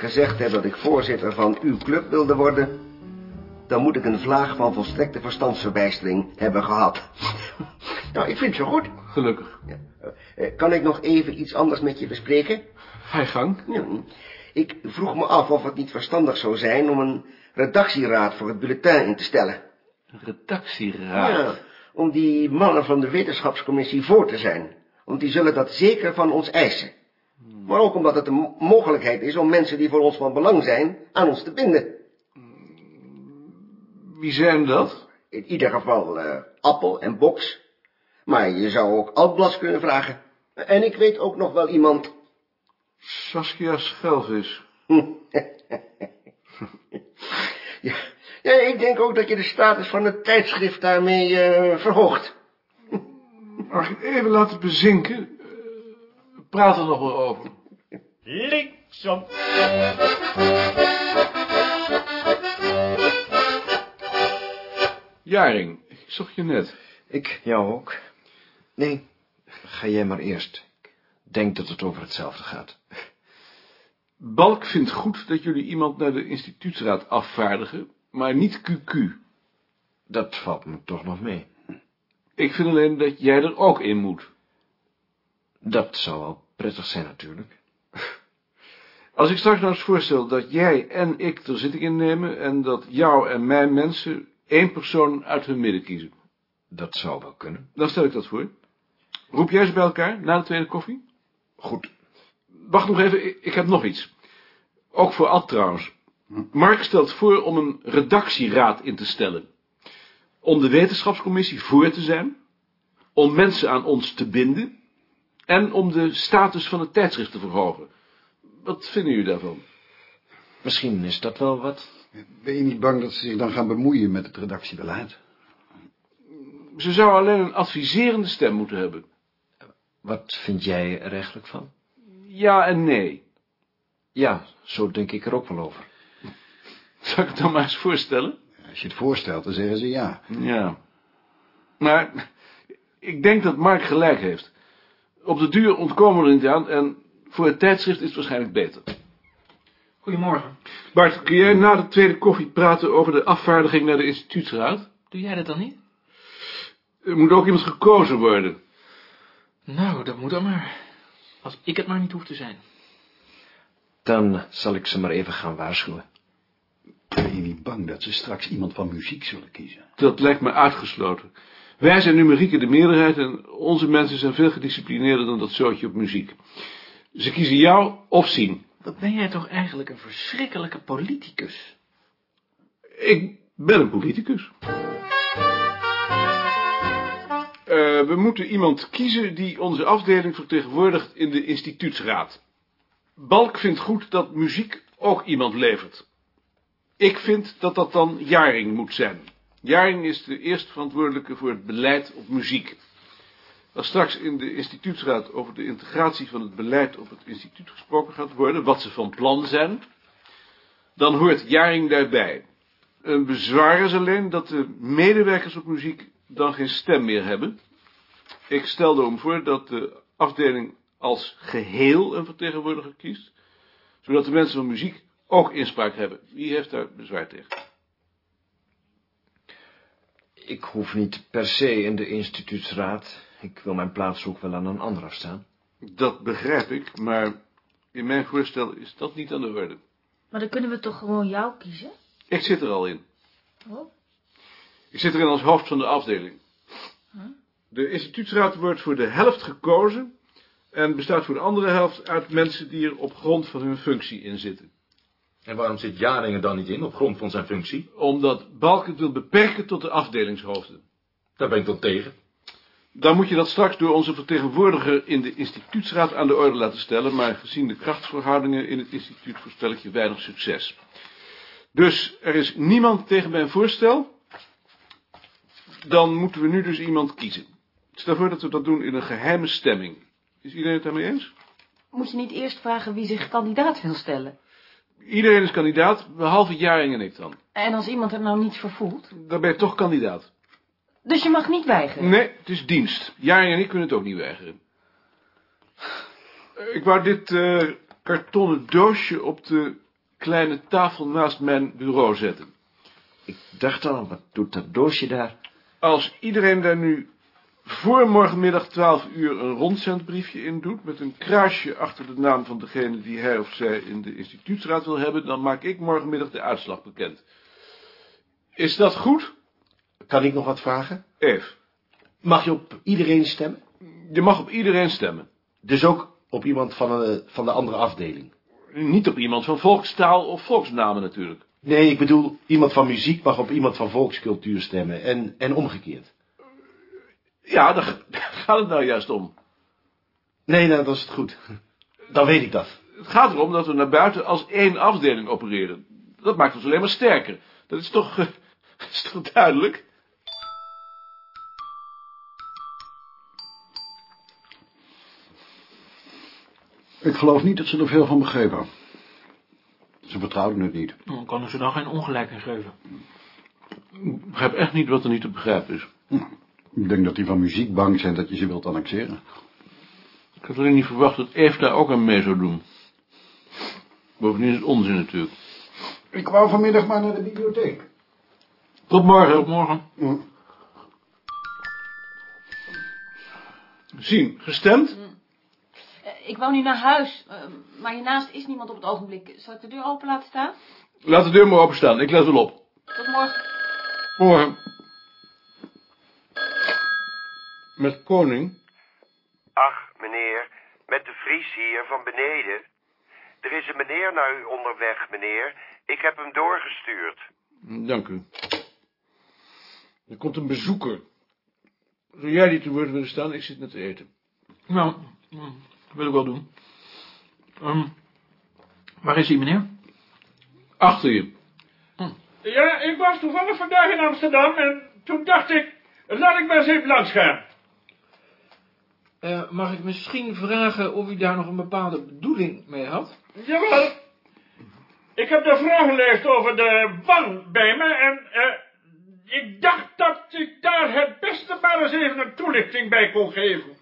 gezegd heb dat ik voorzitter van uw club wilde worden... dan moet ik een vlaag van volstrekte verstandsverbijstering hebben gehad. nou, ik vind het zo goed. Gelukkig. Ja. Eh, kan ik nog even iets anders met je bespreken? Je gang. Ja, ik vroeg me af of het niet verstandig zou zijn om een redactieraad voor het bulletin in te stellen. Redactieraad. Ja, om die mannen van de wetenschapscommissie voor te zijn. Want die zullen dat zeker van ons eisen. Maar ook omdat het een mo- mogelijkheid is om mensen die voor ons van belang zijn aan ons te binden. Wie zijn dat? In ieder geval eh, Appel en Boks. Maar je zou ook Altblas kunnen vragen. En ik weet ook nog wel iemand... Saskia Schelvis. Ja, ja, ik denk ook dat je de status van het tijdschrift daarmee eh, verhoogt. Mag ik even laten bezinken? Praten er nog wel over. Linksom. Jaring, ik zocht je net. Ik jou ook. Nee, ga jij maar eerst. Ik denk dat het over hetzelfde gaat. Balk vindt goed dat jullie iemand naar de instituutsraad afvaardigen, maar niet QQ. Dat valt me toch nog mee. Ik vind alleen dat jij er ook in moet. Dat zou wel prettig zijn natuurlijk. Als ik straks nou eens voorstel dat jij en ik er zitting in nemen en dat jou en mijn mensen één persoon uit hun midden kiezen, Dat zou wel kunnen. dan stel ik dat voor. Roep jij ze bij elkaar na de tweede koffie? Goed. Wacht nog even, ik, heb nog iets. Ook voor Ad trouwens. Mark stelt voor om een redactieraad in te stellen. Om de wetenschapscommissie voor te zijn. Om mensen aan ons te binden. En om de status van het tijdschrift te verhogen. Wat vinden jullie daarvan? Misschien is dat wel wat. Ben je niet bang dat ze zich dan gaan bemoeien met het redactiebeleid? Ze zou alleen een adviserende stem moeten hebben. Wat vind jij er eigenlijk van? Ja en nee. Ja, zo denk ik er ook wel over. Zal ik het dan maar eens voorstellen? Als je het voorstelt, dan zeggen ze ja. Ja. Maar ik denk dat Mark gelijk heeft. Op de duur ontkomen we er niet aan en voor het tijdschrift is het waarschijnlijk beter. Goedemorgen. Bart, kun jij na de tweede koffie praten over de afvaardiging naar de instituutsraad? Doe jij dat dan niet? Er moet ook iemand gekozen worden. Nou, dat moet dan maar. Als ik het maar niet hoef te zijn. Dan zal ik ze maar even gaan waarschuwen. Ben je niet bang dat ze straks iemand van muziek zullen kiezen? Dat lijkt me uitgesloten. Wij zijn numeriek in de meerderheid en onze mensen zijn veel gedisciplineerder dan dat zootje op muziek. Ze kiezen jou of zien. Wat ben jij toch eigenlijk een verschrikkelijke politicus? Ik ben een politicus. Eh, we moeten iemand kiezen die onze afdeling vertegenwoordigt in de instituutsraad. Balk vindt goed dat muziek ook iemand levert. Ik vind dat dat dan Jaring moet zijn. Jaring is de eerste verantwoordelijke voor het beleid op muziek. Als straks in de instituutsraad over de integratie van het beleid op het instituut gesproken gaat worden, wat ze van plan zijn, dan hoort Jaring daarbij. Een bezwaar is alleen dat de medewerkers op muziek dan geen stem meer hebben. Ik stel daarom voor dat de afdeling als geheel een vertegenwoordiger kiest, zodat de mensen van muziek ook inspraak hebben. Wie heeft daar bezwaar tegen? Ik hoef niet per se in de instituutsraad. Ik wil mijn plaats ook wel aan een ander afstaan. Dat begrijp ik, maar in mijn voorstel is dat niet aan de orde. Maar dan kunnen we toch gewoon jou kiezen? Ik zit er al in. Oh. Ik zit erin als hoofd van de afdeling. De instituutsraad wordt voor de helft gekozen en bestaat voor de andere helft uit mensen die er op grond van hun functie in zitten. En waarom zit Jaringen dan niet in op grond van zijn functie? Omdat Balk het wil beperken tot de afdelingshoofden. Daar ben ik dan tegen. Dan moet je dat straks door onze vertegenwoordiger in de instituutsraad aan de orde laten stellen, maar gezien de krachtsverhoudingen in het instituut voorspel ik je weinig succes. Dus er is niemand tegen mijn voorstel. Dan moeten we nu dus iemand kiezen. Stel voor dat we dat doen in een geheime stemming. Is iedereen het daarmee eens? Moet je niet eerst vragen wie zich kandidaat wil stellen? Iedereen is kandidaat, behalve Jaring en ik dan. En als iemand er nou niets voor voelt? Dan ben je toch kandidaat. Dus je mag niet weigeren? Nee, het is dienst. Jaring en ik kunnen het ook niet weigeren. Ik wou dit eh, kartonnen doosje op de kleine tafel naast mijn bureau zetten. Ik dacht al, wat doet dat doosje daar? Als iedereen daar nu voor morgenmiddag 12 uur een rondzendbriefje in doet, met een kruisje achter de naam van degene die hij of zij in de instituutsraad wil hebben, dan maak ik morgenmiddag de uitslag bekend. Is dat goed? Kan ik nog wat vragen? Eve, Mag je op iedereen stemmen? je mag op iedereen stemmen. Dus ook op iemand van, een, van de andere afdeling? Niet op iemand van volkstaal of volksnamen natuurlijk. Nee, ik bedoel, iemand van muziek mag op iemand van volkscultuur stemmen. En, en omgekeerd. Ja, daar gaat het nou juist om. Nee, nou, dat is het goed. Dan weet ik dat. Het gaat erom dat we naar buiten als één afdeling opereren. Dat maakt ons alleen maar sterker. Dat is toch, eh, is toch duidelijk? Ik geloof niet dat ze er veel van begrepen. Ze vertrouwden het niet. Dan kan ze dan geen ongelijk in geven. Ik begrijp echt niet wat er niet te begrijpen is. Ik denk dat die van muziek bang zijn dat je ze wilt annexeren. Ik had alleen niet verwacht dat Eve daar ook aan mee zou doen. Bovendien is het onzin natuurlijk. Ik wou vanmiddag maar naar de bibliotheek. Tot morgen. Tot morgen. Zien, gestemd? Eh, Ik wou nu naar huis, eh, maar hiernaast is niemand op het ogenblik. Zal ik de deur open laten staan? Laat de deur maar openstaan, ik let wel op. Tot morgen. Morgen. Met koning? Ach, meneer, met de Vries hier van beneden. Er is een meneer naar u onderweg, meneer. Ik heb hem doorgestuurd. Dank u. Er komt een bezoeker. Zou jij die te woord willen staan? Ik zit net te eten. Nou, mm, wil ik wel doen. Ehm, waar is die meneer? Achter je. Ja, ik was toevallig vandaag in Amsterdam en toen dacht ik, laat ik maar eens even langs gaan. Eh, mag ik misschien vragen of u daar nog een bepaalde bedoeling mee had? Jawel. Ik heb de vragenlijst over de wan bij me en eh, ik dacht dat ik daar het beste maar eens even een toelichting bij kon geven.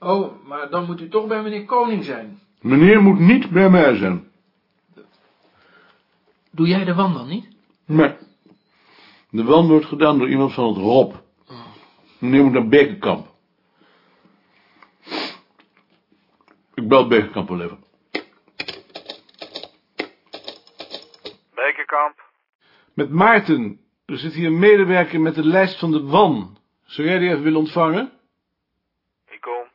Oh, maar dan moet u toch bij meneer Koning zijn. Meneer moet niet bij mij zijn. Doe jij de wand dan niet? Nee. De wand wordt gedaan door iemand van het Rob. Meneer moet naar Bekenkamp. Ik bel Bekenkamp wel even. Bekenkamp? Met Maarten. Er zit hier een medewerker met de lijst van de WAN. Zou jij die even willen ontvangen? Ik kom.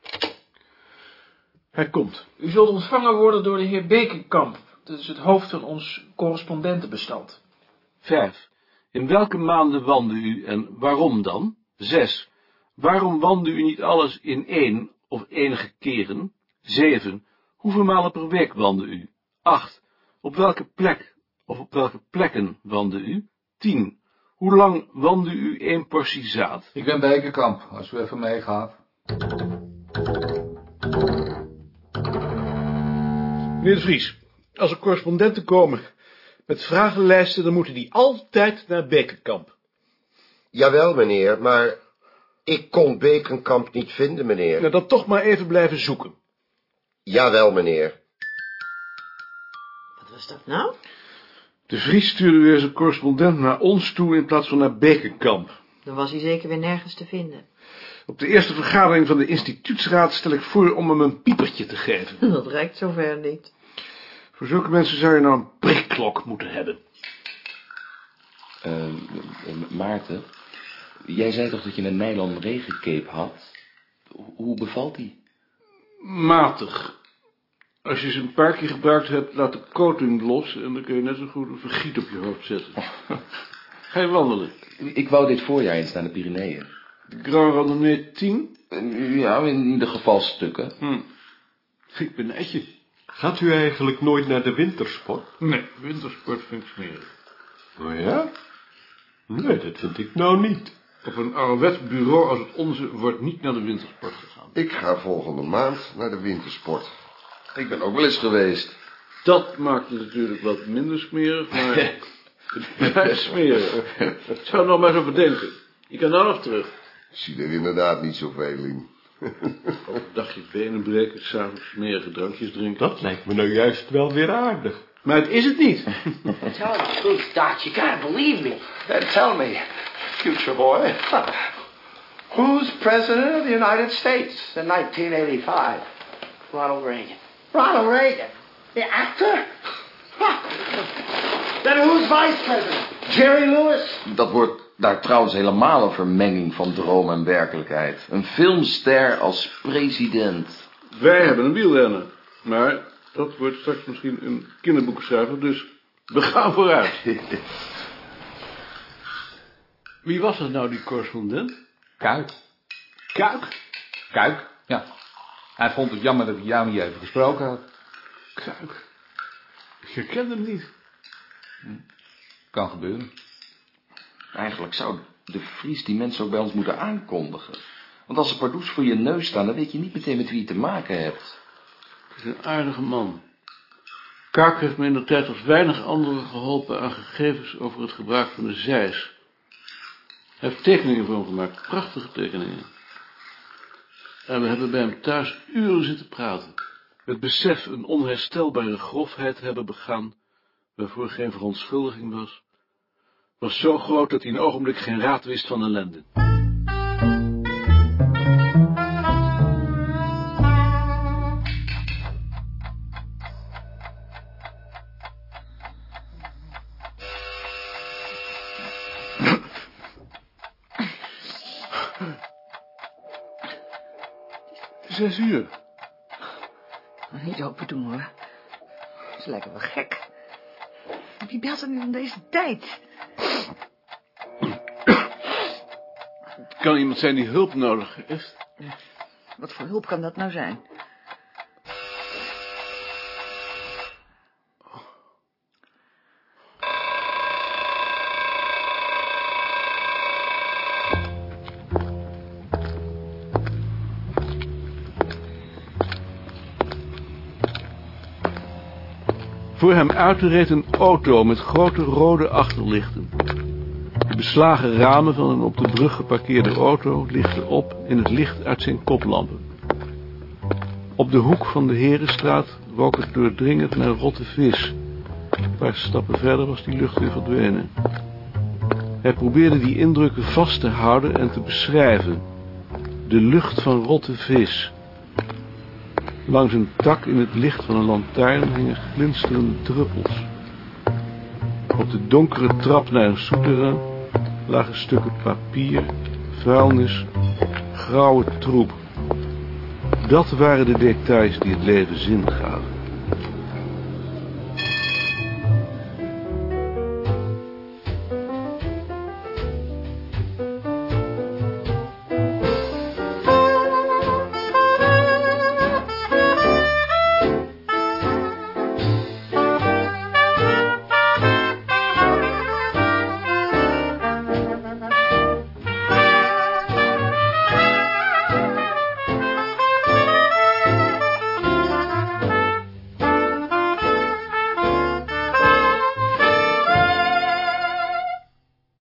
Hij komt. U zult ontvangen worden door de heer Bekenkamp. Dat is het hoofd van ons correspondentenbestand. 5. In welke maanden wandde u en waarom dan? 6. Waarom wandde u niet alles in één of enige keren? 7. Hoeveel malen per week wandde u? 8. Op welke plek of op welke plekken wandde u? 10. Hoe lang wandde u één portie zaad? Ik ben Bekenkamp, als u even meegaat. Meneer de Vries, als er correspondenten komen met vragenlijsten, dan moeten die altijd naar Bekenkamp. Jawel, meneer, maar ik kon Bekenkamp niet vinden, meneer. Nou, dan toch maar even blijven zoeken. Jawel, meneer. Wat was dat nou? De Vries stuurde weer zijn correspondent naar ons toe in plaats van naar Bekenkamp. Dan was hij zeker weer nergens te vinden. Op de eerste vergadering van de instituutsraad stel ik voor om hem een piepertje te geven. Dat reikt zover niet. Voor zulke mensen zou je nou een prikklok moeten hebben. Eh, Maarten, jij zei toch dat je een nylon regencape had? Ho- Hoe bevalt die? Matig. Als je ze een paar keer gebruikt hebt, laat de coating los en dan kun je net zo goed een vergiet op je hoofd zetten. Ga je wandelen? Ik wou dit voorjaar eens naar de Pyreneeën. Grand Randonnée 10? Ja, in ieder geval stukken. Hm. Ik benijd je. Gaat u eigenlijk nooit naar de wintersport? Nee, wintersport vind ik smerig. Oh ja? Nee, dat vind ik nou niet. Op een ouderwets bureau als het onze wordt niet naar de wintersport gegaan. Ik ga volgende maand naar de wintersport. Ik ben ook wel eens geweest. Dat maakt het natuurlijk wat minder smerig, maar het blijft smerig. Ik zou er nog maar eens over denken. Je kan nog terug. Ik zie er inderdaad niet zoveel in. Overdag je benen breken, s'avonds smerige drankjes drinken. Dat lijkt me nou juist wel weer aardig. Maar het is het niet. Tell the truth, Doc. You gotta believe me. Then tell me, future boy. Who's president of the United States in 1985? Ronald Reagan. Ronald Reagan? The actor? Then who's vice president? Jerry Lewis? Dat wordt daar trouwens helemaal een vermenging van droom en werkelijkheid. Een filmster als president. Wij hebben een wielrenner. Maar dat wordt straks misschien een kinderboekenschrijver, dus we gaan vooruit. Wie was dat nou, die correspondent? Kuik. Kuik? Kuik, ja. Hij vond het jammer dat ik jou niet even gesproken had. Kuik. Je kent hem niet. Kan gebeuren. Eigenlijk zou de Vries die mensen ook bij ons moeten aankondigen. Want als er pardoes voor je neus staan, dan weet je niet meteen met wie je te maken hebt. Het is een aardige man. Kaak heeft me in de tijd als weinig anderen geholpen aan gegevens over het gebruik van de zeis. Hij heeft tekeningen voor hem gemaakt, prachtige tekeningen. En we hebben bij hem thuis uren zitten praten. Het besef een onherstelbare grofheid hebben begaan, waarvoor geen verontschuldiging was, was zo groot dat hij een ogenblik geen raad wist van ellende. Zes uur. Niet open doen, hoor. Ze lijken wel gek. Wie belt er nu om deze tijd? Het kan iemand zijn die hulp nodig heeft. Wat voor hulp kan dat nou zijn? Voor hem uit reed een auto met grote rode achterlichten. De beslagen ramen van een op de brug geparkeerde auto lichten op in het licht uit zijn koplampen. Op de hoek van de Herenstraat rook het doordringend naar rotte vis. Een paar stappen verder was die lucht weer verdwenen. Hij probeerde die indrukken vast te houden en te beschrijven. De lucht van rotte vis. Langs een tak in het licht van een lantaarn hingen glinsterende druppels. Op de donkere trap naar een souterrain lagen stukken papier, vuilnis, grauwe troep. Dat waren de details die het leven zin gaven.